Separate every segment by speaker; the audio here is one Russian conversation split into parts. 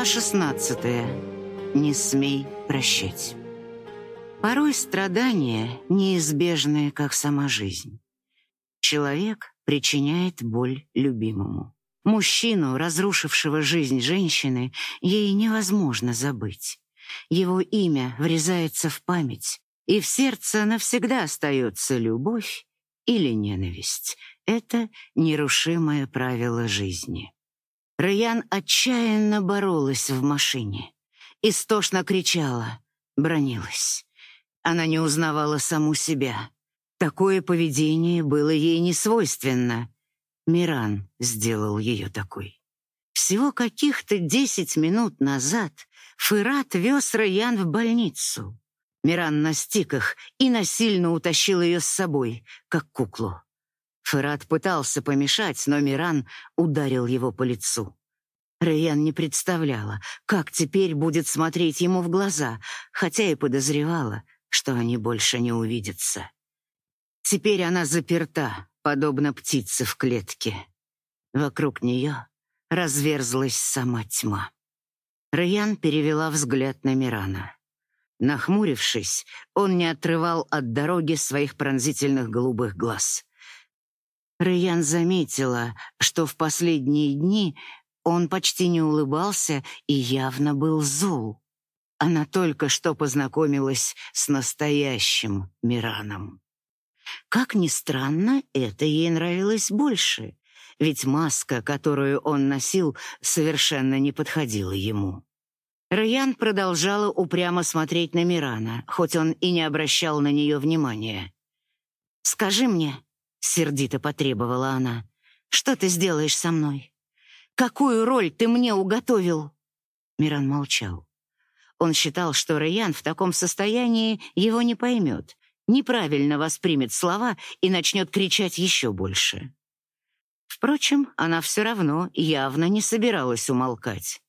Speaker 1: Глава 16. Не смей прощать. Порой страдания неизбежные, как сама жизнь. Человек причиняет боль любимому. Мужчину, разрушившего жизнь женщины, ей невозможно забыть. Его имя врезается в память, и в сердце навсегда остается любовь или ненависть. Это нерушимое правило жизни. Раян отчаянно боролась в машине. Истошно кричала, бронилась. Она не узнавала саму себя. Такое поведение было ей не свойственно. Миран сделал ее такой. Всего каких-то десять минут назад Фырат вез Раян в больницу. Миран настиг их и насильно утащил ее с собой, как куклу. Ферат пытался помешать, но Миран ударил его по лицу. Рэйян не представляла, как теперь будет смотреть ему в глаза, хотя и подозревала, что они больше не увидятся. Теперь она заперта, подобно птице в клетке. Вокруг нее разверзлась сама тьма. Рэйян перевела взгляд на Мирана. Нахмурившись, он не отрывал от дороги своих пронзительных голубых глаз. Рэйян заметила, что в последние дни он почти не улыбался и явно был зол. Она только что познакомилась с настоящим Мираном. Как ни странно, это ей нравилось больше, ведь маска, которую он носил, совершенно не подходила ему. Раян продолжала упрямо смотреть на Мирана, хоть он и не обращал на нее внимания. «Скажи мне, сердито потребовала она. Что ты сделаешь со мной? Какую роль ты мне уготовил? Миран молчал. Он считал, что Раян в таком состоянии его не поймет, неправильно воспримет слова и начнет кричать еще больше. Впрочем, она все равно явно не собиралась умолкать.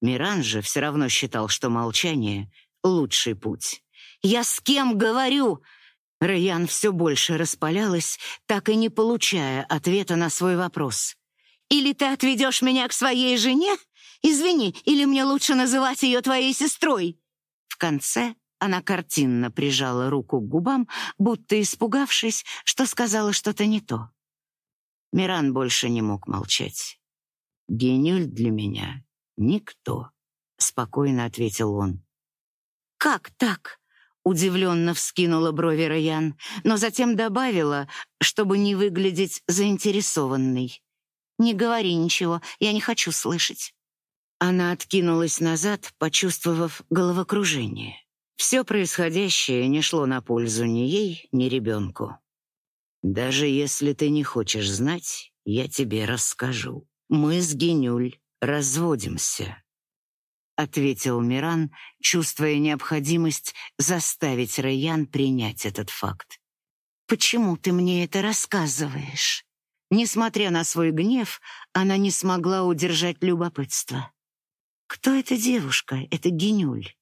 Speaker 1: Миран же все равно считал, что молчание — лучший путь. «Я с кем говорю?» Раян все больше распалялась, так и не получая ответа на свой вопрос. «Или ты отведешь меня к своей жене? Извини, или мне лучше называть ее твоей сестрой?» В конце она картинно прижала руку к губам, будто испугавшись, что сказала что-то не то. Миран больше не мог молчать. «Генюль для меня никто», — спокойно ответил он. «Как так?» Удивленно вскинула брови Раян, но затем добавила, чтобы не выглядеть заинтересованной. «Не говори ничего, я не хочу слышать». Она откинулась назад, почувствовав головокружение. Все происходящее не шло на пользу ни ей, ни ребенку. «Даже если ты не хочешь знать, я тебе расскажу. Мы с Генюль разводимся». — ответил Миран, чувствуя необходимость заставить Райан принять этот факт. «Почему ты мне это рассказываешь?» Несмотря на свой гнев, она не смогла удержать любопытство. «Кто эта девушка, эта Генюль?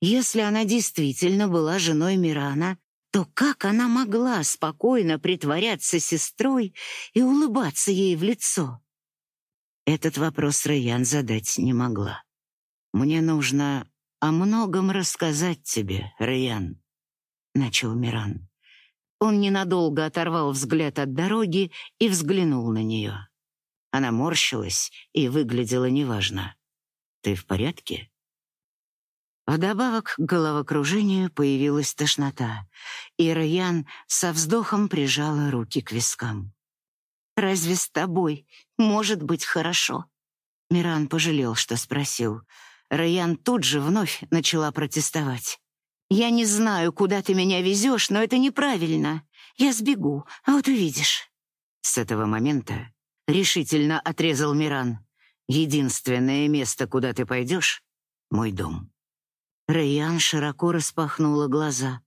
Speaker 1: Если она действительно была женой Мирана, то как она могла спокойно притворяться сестрой и улыбаться ей в лицо?» Этот вопрос Райан задать не могла. «Мне нужно о многом рассказать тебе, Райан», — начал Миран. Он ненадолго оторвал взгляд от дороги и взглянул на нее. Она морщилась и выглядела неважно. «Ты в порядке?» Вдобавок к головокружению появилась тошнота, и Райан со вздохом прижала руки к вискам. «Разве с тобой может быть хорошо?» Миран пожалел, что спросил. Райан тут же вновь начала протестовать. «Я не знаю, куда ты меня везешь, но это неправильно. Я сбегу, а вот увидишь». С этого момента решительно отрезал Миран. «Единственное место, куда ты пойдешь — мой дом». Райан широко распахнула глаза.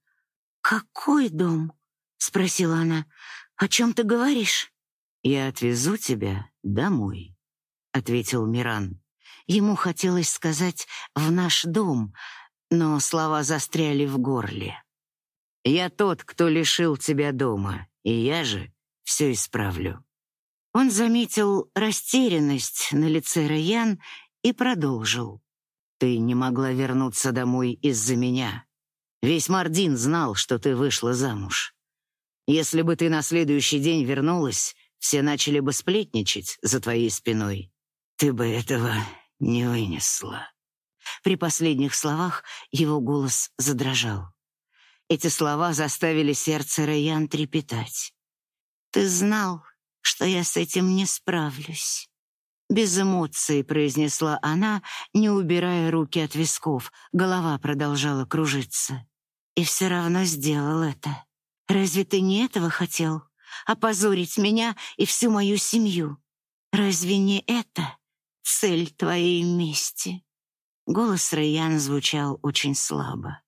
Speaker 1: «Какой дом?» — спросила она. «О чем ты говоришь?» «Я отвезу тебя домой», — ответил Миран. Ему хотелось сказать «в наш дом», но слова застряли в горле. «Я тот, кто лишил тебя дома, и я же все исправлю». Он заметил растерянность на лице Раян и продолжил. Ты не могла вернуться домой из-за меня. Весь Мардин знал, что ты вышла замуж. Если бы ты на следующий день вернулась, все начали бы сплетничать за твоей спиной. Ты бы этого не вынесла. При последних словах его голос задрожал. Эти слова заставили сердце Райан трепетать. «Ты знал, что я с этим не справлюсь». Без эмоций произнесла она, не убирая руки от висков. Голова продолжала кружиться. «И все равно сделал это. Разве ты не этого хотел? Опозорить меня и всю мою семью? Разве не это цель твоей мести?» Голос Райан звучал очень слабо.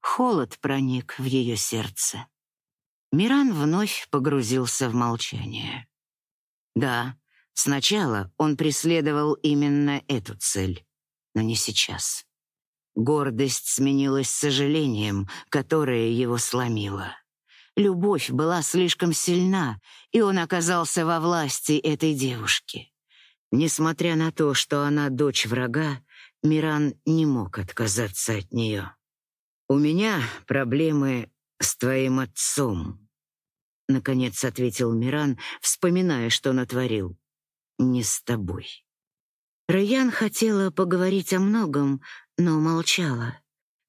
Speaker 1: Холод проник в ее сердце. Миран вновь погрузился в молчание. Да, сначала он преследовал именно эту цель, но не сейчас. Гордость сменилась сожалением, которое его сломило. Любовь была слишком сильна, и он оказался во власти этой девушки. Несмотря на то, что она дочь врага, Миран не мог отказаться от нее. «У меня проблемы с твоим отцом», — наконец ответил Миран, вспоминая, что натворил. «Не с тобой». Раян хотела поговорить о многом, но молчала.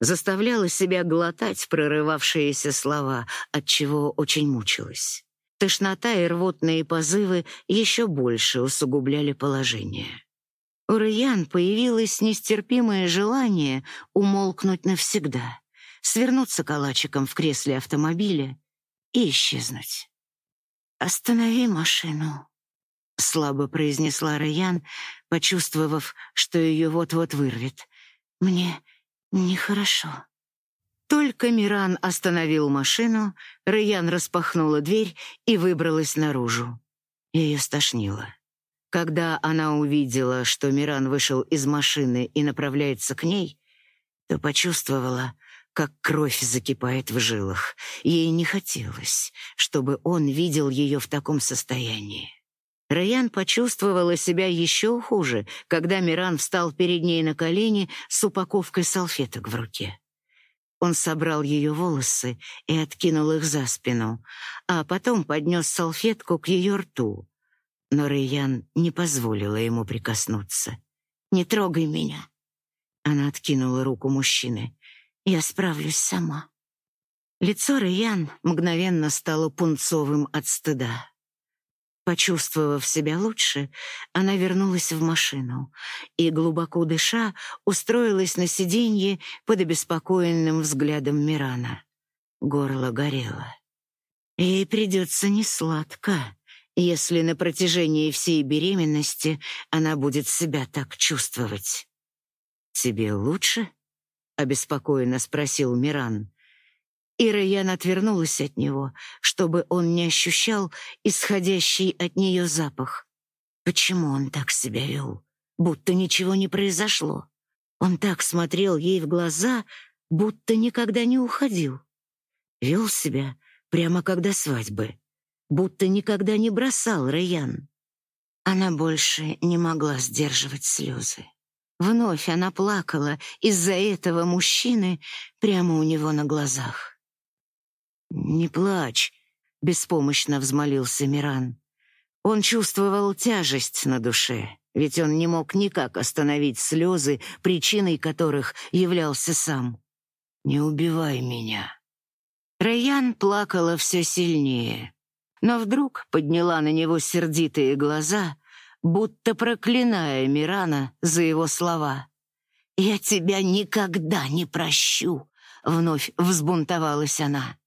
Speaker 1: Заставляла себя глотать прорывавшиеся слова, от чего очень мучилась. Тошнота и рвотные позывы еще больше усугубляли положение. У Раян появилось нестерпимое желание умолкнуть навсегда, свернуться калачиком в кресле автомобиля и исчезнуть. «Останови машину», — слабо произнесла Раян, почувствовав, что ее вот-вот вырвет. «Мне нехорошо». Только Миран остановил машину, Раян распахнула дверь и выбралась наружу. Ее стошнило. Когда она увидела, что Миран вышел из машины и направляется к ней, то почувствовала, как кровь закипает в жилах. Ей не хотелось, чтобы он видел ее в таком состоянии. Райан почувствовала себя еще хуже, когда Миран встал перед ней на колени с упаковкой салфеток в руке. Он собрал ее волосы и откинул их за спину, а потом поднес салфетку к ее рту но Рэйян не позволила ему прикоснуться. «Не трогай меня!» Она откинула руку мужчины. «Я справлюсь сама». Лицо Рэйян мгновенно стало пунцовым от стыда. Почувствовав себя лучше, она вернулась в машину и, глубоко дыша, устроилась на сиденье под обеспокоенным взглядом Мирана. Горло горело. Ей придется несладко если на протяжении всей беременности она будет себя так чувствовать. «Тебе лучше?» — обеспокоенно спросил Миран. И Раян отвернулась от него, чтобы он не ощущал исходящий от нее запах. Почему он так себя вел? Будто ничего не произошло. Он так смотрел ей в глаза, будто никогда не уходил. Вел себя прямо как до свадьбы будто никогда не бросал Раян. Она больше не могла сдерживать слезы. Вновь она плакала из-за этого мужчины прямо у него на глазах. «Не плачь», — беспомощно взмолился Миран. Он чувствовал тяжесть на душе, ведь он не мог никак остановить слезы, причиной которых являлся сам. «Не убивай меня». Райан плакала все сильнее но вдруг подняла на него сердитые глаза, будто проклиная Мирана за его слова. «Я тебя никогда не прощу!» — вновь взбунтовалась она.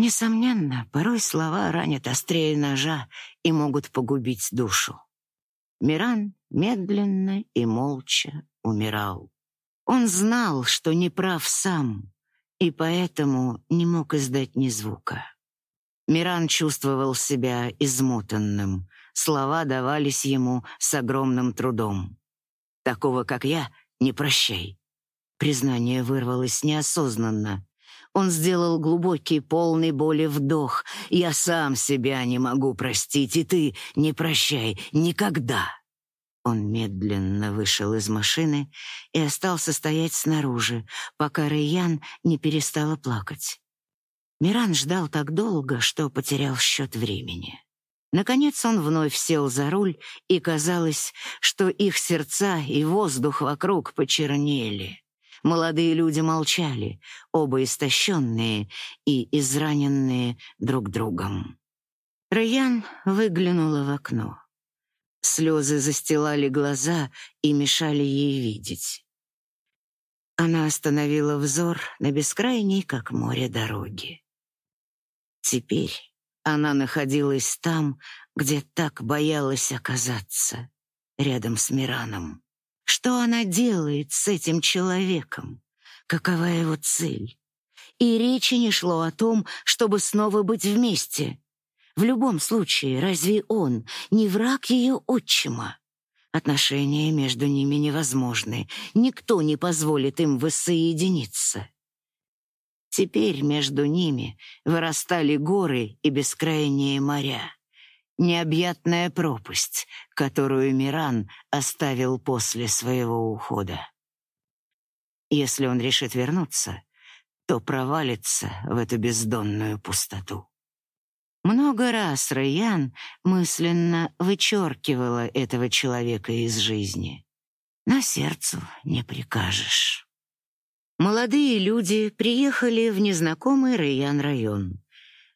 Speaker 1: Несомненно, порой слова ранят острее ножа и могут погубить душу. Миран медленно и молча умирал. Он знал, что не прав сам, и поэтому не мог издать ни звука. Миран чувствовал себя измотанным. Слова давались ему с огромным трудом. «Такого, как я, не прощай». Признание вырвалось неосознанно. Он сделал глубокий, полный боли вдох. «Я сам себя не могу простить, и ты не прощай никогда». Он медленно вышел из машины и остался стоять снаружи, пока Райан не перестала плакать. Миран ждал так долго, что потерял счет времени. Наконец он вновь сел за руль, и казалось, что их сердца и воздух вокруг почернели. Молодые люди молчали, оба истощенные и израненные друг другом. Райан выглянула в окно. Слезы застилали глаза и мешали ей видеть. Она остановила взор на бескрайней, как море, дороге. Теперь она находилась там, где так боялась оказаться, рядом с Мираном. Что она делает с этим человеком? Какова его цель? И речи не шло о том, чтобы снова быть вместе. В любом случае, разве он не враг ее отчима? Отношения между ними невозможны. Никто не позволит им воссоединиться. Теперь между ними вырастали горы и бескрайние моря. Необъятная пропасть, которую Миран оставил после своего ухода. Если он решит вернуться, то провалится в эту бездонную пустоту. Много раз Райан мысленно вычеркивала этого человека из жизни. На сердцу не прикажешь. Молодые люди приехали в незнакомый Райан район.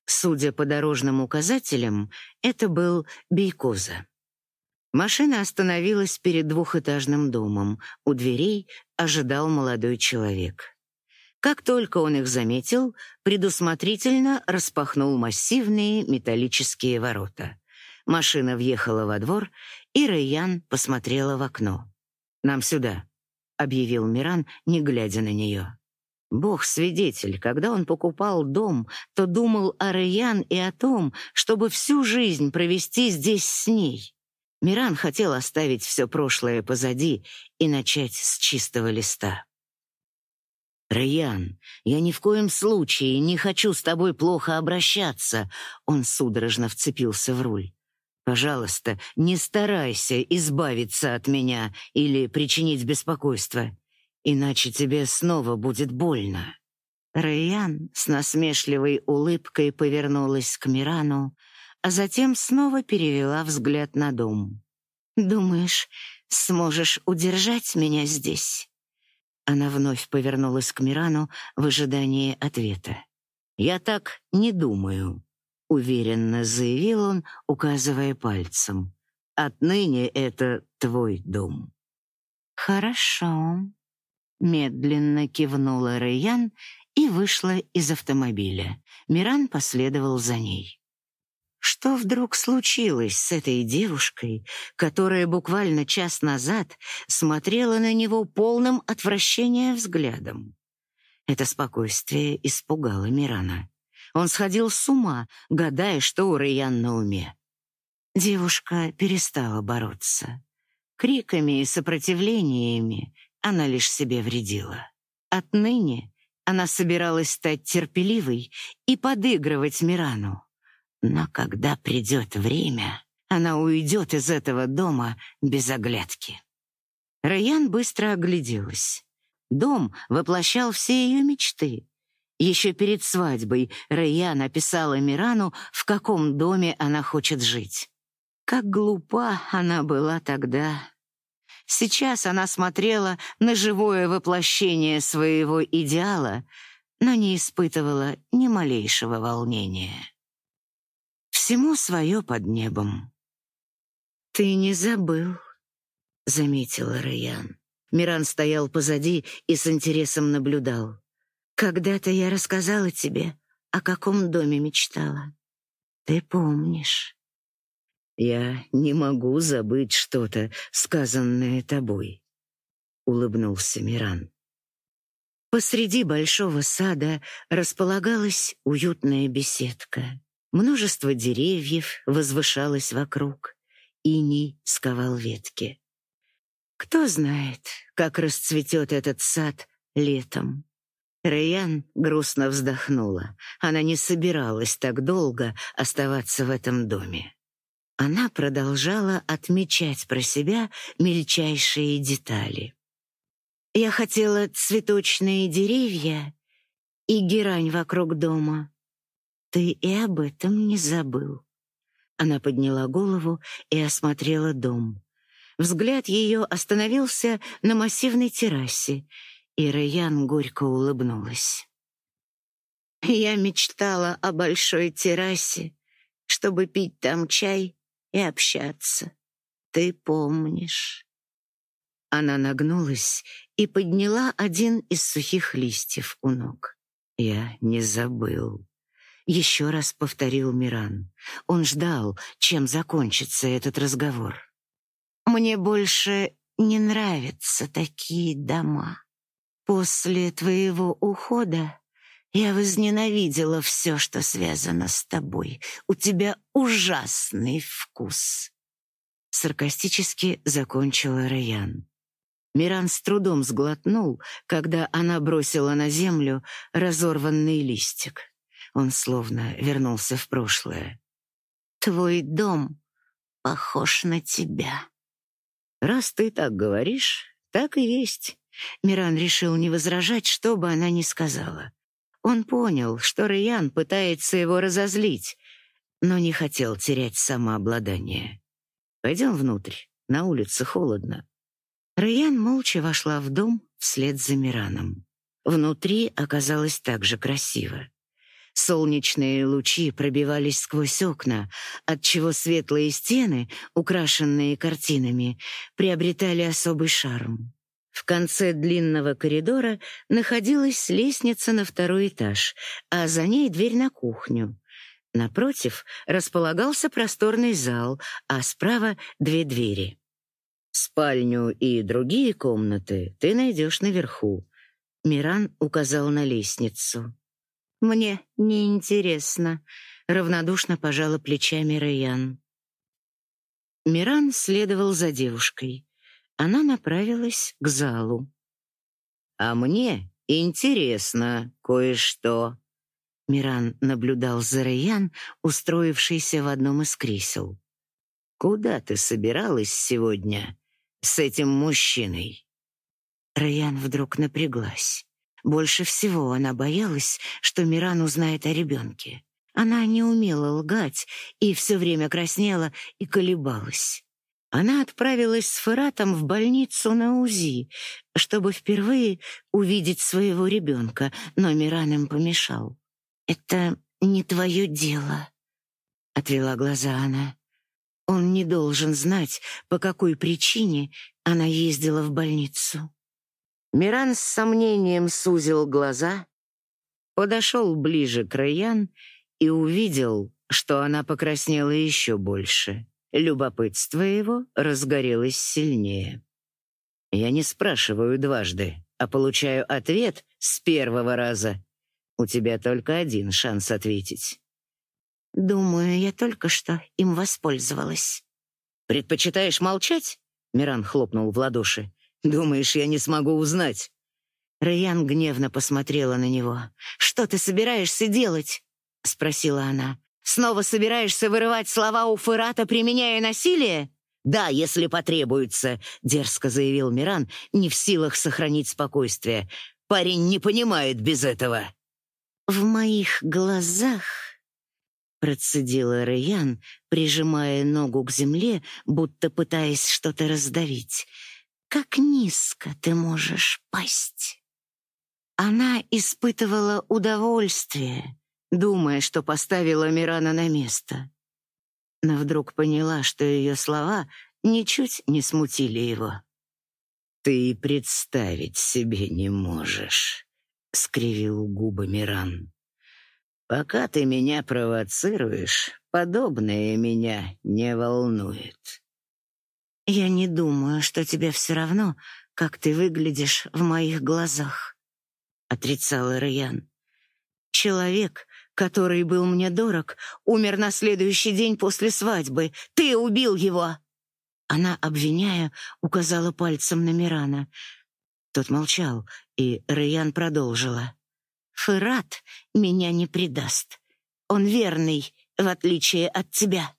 Speaker 1: Судя по дорожным указателям, это был Бейкоза. Машина остановилась перед двухэтажным домом. У дверей ожидал молодой человек. Как только он их заметил, предусмотрительно распахнул массивные металлические ворота. Машина въехала во двор, и Райан посмотрела в окно. «Нам сюда», — объявил Миран, не глядя на нее. Бог свидетель, когда он покупал дом, то думал о Райан и о том, чтобы всю жизнь провести здесь с ней. Миран хотел оставить все прошлое позади и начать с чистого листа. «Райан, я ни в коем случае не хочу с тобой плохо обращаться», он судорожно вцепился в руль. «Пожалуйста, не старайся избавиться от меня или причинить беспокойство, иначе тебе снова будет больно». Райан с насмешливой улыбкой повернулась к Мирану, а затем снова перевела взгляд на дом. «Думаешь, сможешь удержать меня здесь?» Она вновь повернулась к Мирану в ожидании ответа. «Я так не думаю», — уверенно заявил он, указывая пальцем. «Отныне это твой дом». «Хорошо», — медленно кивнула Райан и вышла из автомобиля. Миран последовал за ней. Что вдруг случилось с этой девушкой, которая буквально час назад смотрела на него полным отвращения взглядом? Это спокойствие испугало Мирана. Он сходил с ума, гадая, что у Райан на уме. Девушка перестала бороться. Криками и сопротивлениями она лишь себе вредила. Отныне она собиралась стать терпеливой и подыгрывать Мирану. Но когда придет время, она уйдет из этого дома без оглядки. Райан быстро огляделась. Дом воплощал все ее мечты. Еще перед свадьбой Райан описала Мирану, в каком доме она хочет жить. Как глупа она была тогда. Сейчас она смотрела на живое воплощение своего идеала, но не испытывала ни малейшего волнения. Всему свое под небом. «Ты не забыл», — заметила Райан. Миран стоял позади и с интересом наблюдал. «Когда-то я рассказала тебе, о каком доме мечтала. Ты помнишь?» «Я не могу забыть что-то, сказанное тобой», — улыбнулся Миран. Посреди большого сада располагалась уютная беседка. Множество деревьев возвышалось вокруг, иней сковал ветки. Кто знает, как расцветет этот сад летом. Рэян грустно вздохнула. Она не собиралась так долго оставаться в этом доме. Она продолжала отмечать про себя мельчайшие детали. Я хотела цветочные деревья и герань вокруг дома. Ты и об этом не забыл. Она подняла голову и осмотрела дом. Взгляд ее остановился на массивной террасе, и Райан горько улыбнулась. Я мечтала о большой террасе, чтобы пить там чай и общаться. Ты помнишь? Она нагнулась и подняла один из сухих листьев у ног. Я не забыл. Еще раз повторил Миран. Он ждал, чем закончится этот разговор. Мне больше не нравятся такие дома. После твоего ухода я возненавидела все, что связано с тобой. У тебя ужасный вкус. Саркастически закончила Раян. Миран с трудом сглотнул, когда она бросила на землю разорванный листик. Он словно вернулся в прошлое. Твой дом похож на тебя. Раз ты так говоришь, так и есть. Миран решил не возражать, что бы она ни сказала. Он понял, что Райан пытается его разозлить, но не хотел терять самообладание. «Пойдем внутрь, на улице холодно». Райан молча вошла в дом вслед за Мираном. Внутри оказалось так же красиво. Солнечные лучи пробивались сквозь окна, отчего светлые стены, украшенные картинами, приобретали особый шарм. В конце длинного коридора находилась лестница на второй этаж, а за ней дверь на кухню. Напротив располагался просторный зал, а справа две двери. Спальню и другие комнаты ты найдешь наверху. Миран указал на лестницу. Мне не интересно, равнодушно пожала плечами Райан. Миран следовал за девушкой она направилась к залу. «А мне интересно кое-что». Миран наблюдал за Райан, устроившийся в одном из кресел. «Куда ты собиралась сегодня с этим мужчиной?» Райан вдруг напряглась. Больше всего она боялась, что Миран узнает о ребенке. Она не умела лгать и все время краснела и колебалась. Она отправилась с Фератом в больницу на УЗИ, чтобы впервые увидеть своего ребенка, но Миран им помешал. «Это не твое дело», — отвела глаза она. «Он не должен знать, по какой причине она ездила в больницу». Миран с сомнением сузил глаза, подошел ближе к Раян и увидел, что она покраснела еще больше. Любопытство его разгорелось сильнее. Я не спрашиваю дважды, а получаю ответ с первого раза. У тебя только один шанс ответить. Думаю, я только что им воспользовалась. Предпочитаешь молчать? Миран хлопнул в ладоши. Думаешь, я не смогу узнать? Райан гневно посмотрела на него. Что ты собираешься делать? спросила она. Снова собираешься вырывать слова у Фырата, применяя насилие? Да, если потребуется, дерзко заявил Миран, не в силах сохранить спокойствие. Парень не понимает без этого. В моих глазах процедила Раян, прижимая ногу к земле, будто пытаясь что-то раздавить. Как низко ты можешь пасть. Она испытывала удовольствие, думая, что поставила Мирана на место. Но вдруг поняла, что ее слова ничуть не смутили его. «Ты представить себе не можешь», — скривил губы Миран. «Пока ты меня провоцируешь, подобное меня не волнует». «Я не думаю, что тебе все равно, как ты выглядишь в моих глазах», — отрицала Раян. «Человек, который был мне дорог, умер на следующий день после свадьбы. Ты убил его!» Она, обвиняя, указала пальцем на Мирана. Тот молчал, и Райан продолжила. «Фырат меня не предаст. Он верный, в отличие от тебя».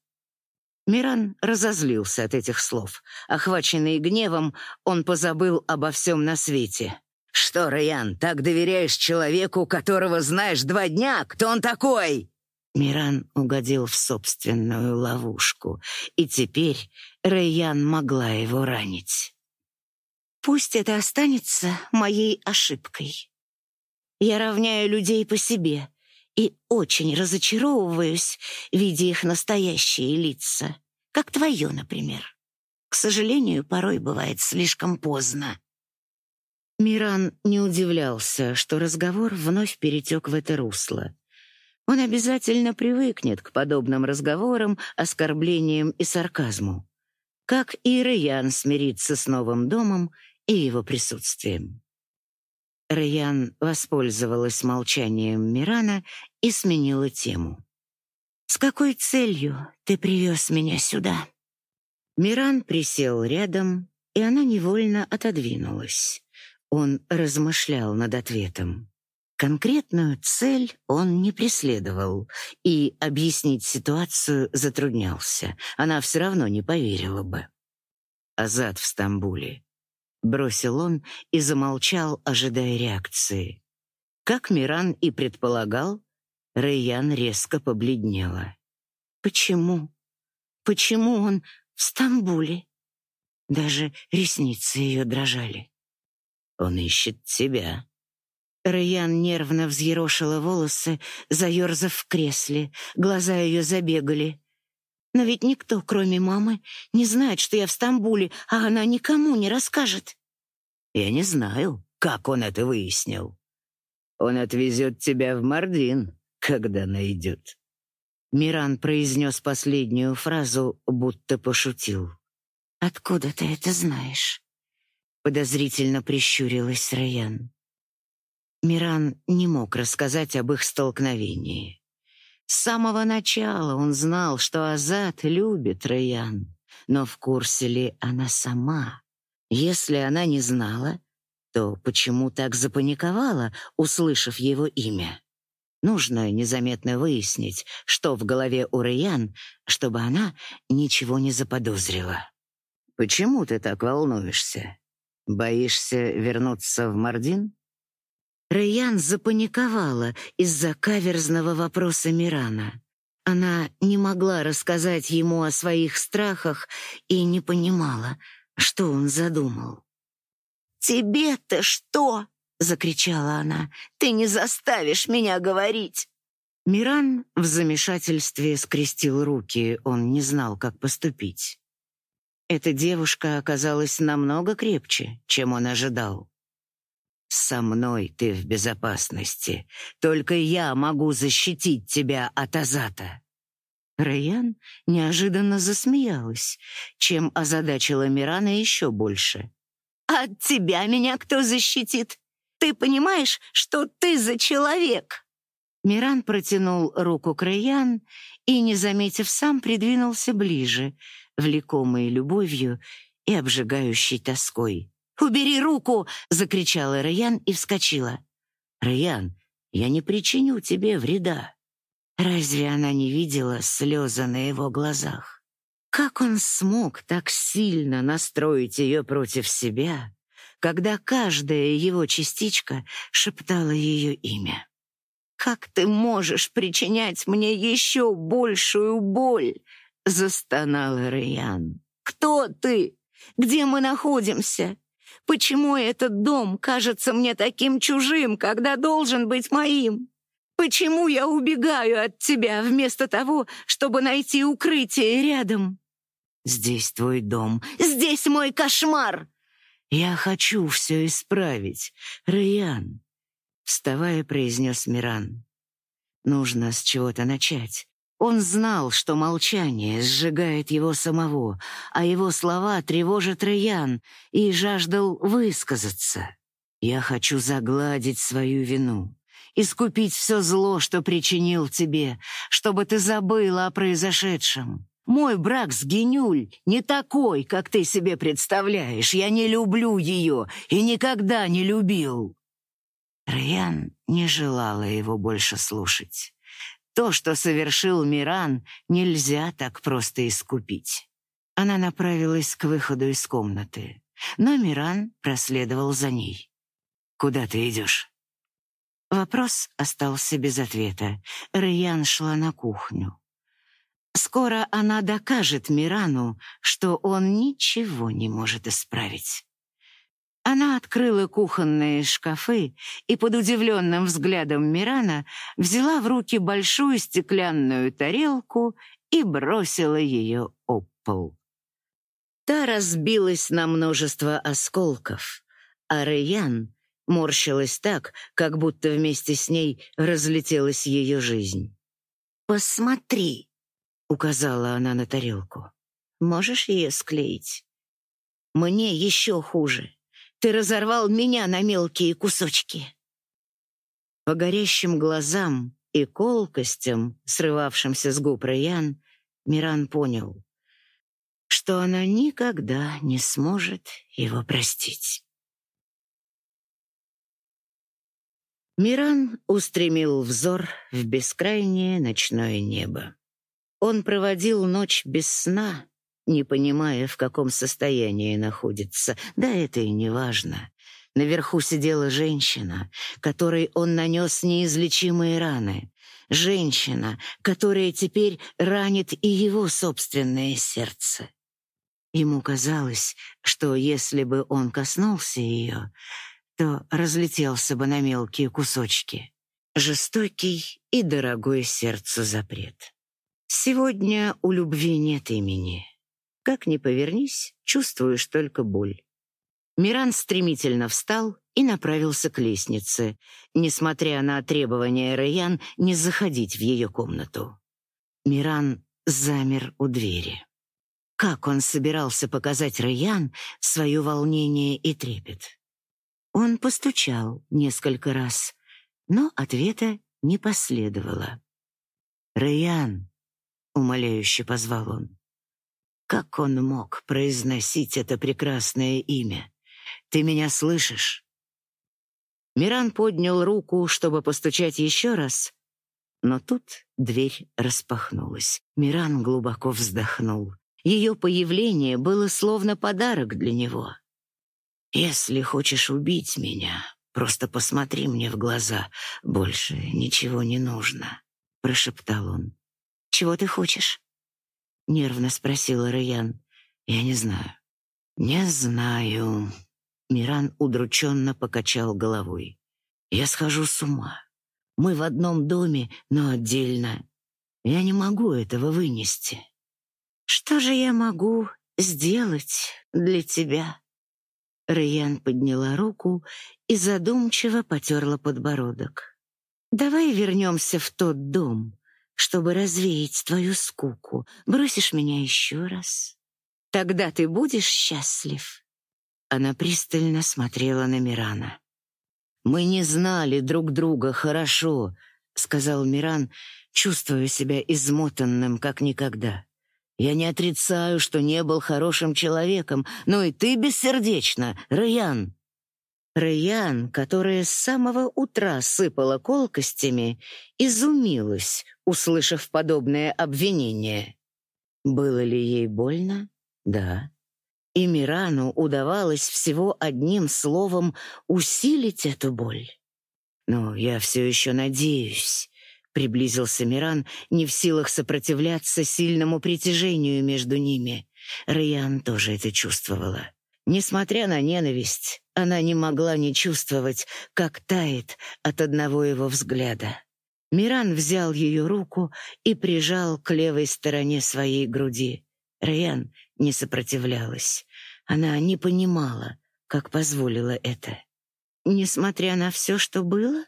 Speaker 1: Миран разозлился от этих слов. Охваченный гневом, он позабыл обо всем на свете. «Что, Райан, так доверяешь человеку, которого знаешь два дня? Кто он такой?» Миран угодил в собственную ловушку, и теперь Райан могла его ранить. «Пусть это останется моей ошибкой. Я равняю людей по себе, и очень разочаровываюсь, видя их настоящие лица, как твое, например. К сожалению, порой бывает слишком поздно. Миран не удивлялся, что разговор вновь перетек в это русло. Он обязательно привыкнет к подобным разговорам, оскорблениям и сарказму. Как и Раян смирится с новым домом и его присутствием. Раян воспользовалась молчанием Мирана и сменила тему. «С какой целью ты привез меня сюда?» Миран присел рядом, и она невольно отодвинулась. Он размышлял над ответом. Конкретную цель он не преследовал и объяснить ситуацию затруднялся. Она все равно не поверила бы. Азат в Стамбуле бросил он и замолчал, ожидая реакции. Как Миран и предполагал, Рэйян резко побледнела. Почему? Почему он в Стамбуле? Даже ресницы ее дрожали. Он ищет тебя. Рэйян нервно взъерошила волосы, заерзав в кресле. Глаза ее забегали. Но ведь никто, кроме мамы, не знает, что я в Стамбуле, а она никому не расскажет. Я не знаю, как он это выяснил. Он отвезет тебя в Мардин, когда найдет. Миран произнес последнюю фразу, будто пошутил. «Откуда ты это знаешь?» Подозрительно прищурилась Раян. Миран не мог рассказать об их столкновении. С самого начала он знал, что Азат любит Раян, но в курсе ли она сама? Если она не знала, то почему так запаниковала, услышав его имя? Нужно незаметно выяснить, что в голове у Раян, чтобы она ничего не заподозрила. «Почему ты так волнуешься? Боишься вернуться в Мардин?» Раян запаниковала из-за каверзного вопроса Мирана. Она не могла рассказать ему о своих страхах и не понимала, что он задумал. «Тебе-то что?» — закричала она. «Ты не заставишь меня говорить!» Миран в замешательстве скрестил руки, он не знал, как поступить. Эта девушка оказалась намного крепче, чем он ожидал. «Со мной ты в безопасности. Только я могу защитить тебя от Азата». Райан неожиданно засмеялась, чем озадачила Мирана еще больше. «От тебя меня кто защитит? Ты понимаешь, что ты за человек?» Миран протянул руку к Райан и, не заметив сам, придвинулся ближе, влекомый любовью и обжигающей тоской. «Убери руку!» — закричала Райан и вскочила. «Райан, я не причиню тебе вреда». Разве она не видела слезы на его глазах? Как он смог так сильно настроить ее против себя, когда каждая его частичка шептала ее имя? «Как ты можешь причинять мне еще большую боль?» — застонала Райан. «Кто ты? Где мы находимся? Почему этот дом кажется мне таким чужим, когда должен быть моим? Почему я убегаю от тебя вместо того, чтобы найти укрытие рядом? Здесь твой дом, здесь мой кошмар. Я хочу все исправить, Райан, вставая, произнес Миран. Нужно с чего-то начать. Он знал, что молчание сжигает его самого, а его слова тревожат Раян, и жаждал высказаться. «Я хочу загладить свою вину, искупить все зло, что причинил тебе, чтобы ты забыла о произошедшем. Мой брак с Генюль не такой, как ты себе представляешь. Я не люблю ее и никогда не любил». Раян не желала его больше слушать. То, что совершил Миран, нельзя так просто искупить. Она направилась к выходу из комнаты, но Миран проследовал за ней. «Куда ты идешь?» Вопрос остался без ответа. Раян шла на кухню. Скоро она докажет Мирану, что он ничего не может исправить. Она открыла кухонные шкафы и под удивленным взглядом Мирана взяла в руки большую стеклянную тарелку и бросила ее об пол. Та разбилась на множество осколков, а Рэян морщилась так, как будто вместе с ней разлетелась ее жизнь. «Посмотри», — указала она на тарелку. «Можешь ее склеить?» «Мне еще хуже. Ты разорвал меня на мелкие кусочки». По горящим глазам и колкостям, срывавшимся с губ Раян, Миран понял, что она никогда не сможет его простить. Миран устремил взор в бескрайнее ночное небо. Он проводил ночь без сна, не понимая, в каком состоянии находится. Да это и не важно. Наверху сидела женщина, которой он нанес неизлечимые раны. Женщина, которая теперь ранит и его собственное сердце. Ему казалось, что если бы он коснулся ее, то разлетелся бы на мелкие кусочки. Жестокий и дорогой сердцу запрет. Сегодня у любви нет имени. Как ни повернись, чувствуешь только боль. Миран стремительно встал и направился к лестнице, несмотря на требования Раян не заходить в ее комнату. Миран замер у двери. Как он собирался показать Раян свое волнение и трепет? Он постучал несколько раз, но ответа не последовало. «Раян», — умоляюще позвал он, — «как он мог произносить это прекрасное имя? Ты меня слышишь?» Миран поднял руку, чтобы постучать еще раз, но тут дверь распахнулась. Миран глубоко вздохнул. Ее появление было словно подарок для него. «Если хочешь убить меня, просто посмотри мне в глаза. Больше ничего не нужно», — прошептал он. «Чего ты хочешь?» — нервно спросила Раян. «Я не знаю». «Не знаю». Миран удрученно покачал головой. «Я схожу с ума. Мы в одном доме, но отдельно. Я не могу этого вынести». Что же я могу сделать для тебя? Райан подняла руку и задумчиво потерла подбородок. Давай вернемся в тот дом, чтобы развеять твою скуку. Бросишь меня еще раз? Тогда ты будешь счастлив. Она пристально смотрела на Мирана. Мы не знали друг друга хорошо, сказал Миран, чувствуя себя измотанным как никогда. Я не отрицаю, что не был хорошим человеком, но и ты бессердечна, Раян. Раян, которая с самого утра сыпала колкостями, изумилась, услышав подобное обвинение. Было ли ей больно? Да. И Мирану удавалось всего одним словом усилить эту боль. Но я все еще надеюсь, Приблизился Миран, не в силах сопротивляться сильному притяжению между ними. Раян тоже это чувствовала. Несмотря на ненависть, она не могла не чувствовать, как тает от одного его взгляда. Миран взял ее руку и прижал к левой стороне своей груди. Раян не сопротивлялась. Она не понимала, как позволила это. Несмотря на все, что было?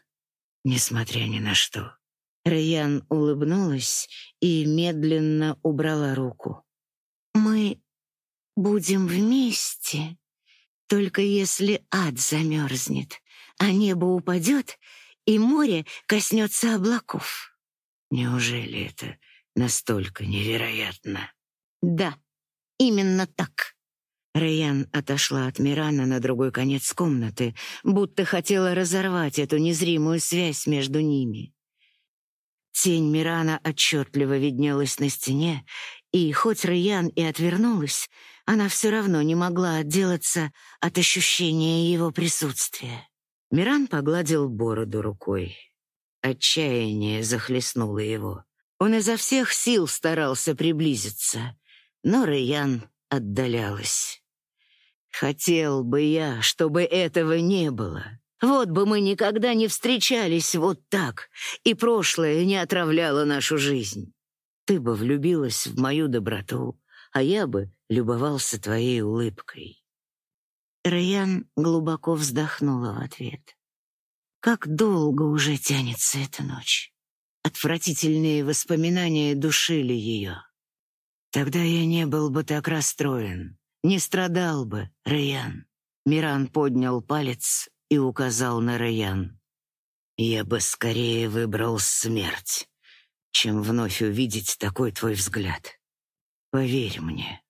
Speaker 1: Несмотря ни на что. Райан улыбнулась и медленно убрала руку. «Мы будем вместе, только если ад замерзнет, а небо упадет, и море коснется облаков». «Неужели это настолько невероятно?» «Да, именно так». Райан отошла от Мирана на другой конец комнаты, будто хотела разорвать эту незримую связь между ними. Тень Мирана отчетливо виднелась на стене, и хоть Раян и отвернулась, она все равно не могла отделаться от ощущения его присутствия. Миран погладил бороду рукой. Отчаяние захлестнуло его. Он изо всех сил старался приблизиться, но Раян отдалялась. Хотел бы я, чтобы этого не было. Вот бы мы никогда не встречались вот так, и прошлое не отравляло нашу жизнь. Ты бы влюбилась в мою доброту, а я бы любовался твоей улыбкой. Райан глубоко вздохнула в ответ. Как долго уже тянется эта ночь. Отвратительные воспоминания душили ее. Тогда я не был бы так расстроен, не страдал бы, Райан. Миран поднял палец и указал на Райан. Я бы скорее выбрал смерть, чем вновь увидеть такой твой взгляд. Поверь мне.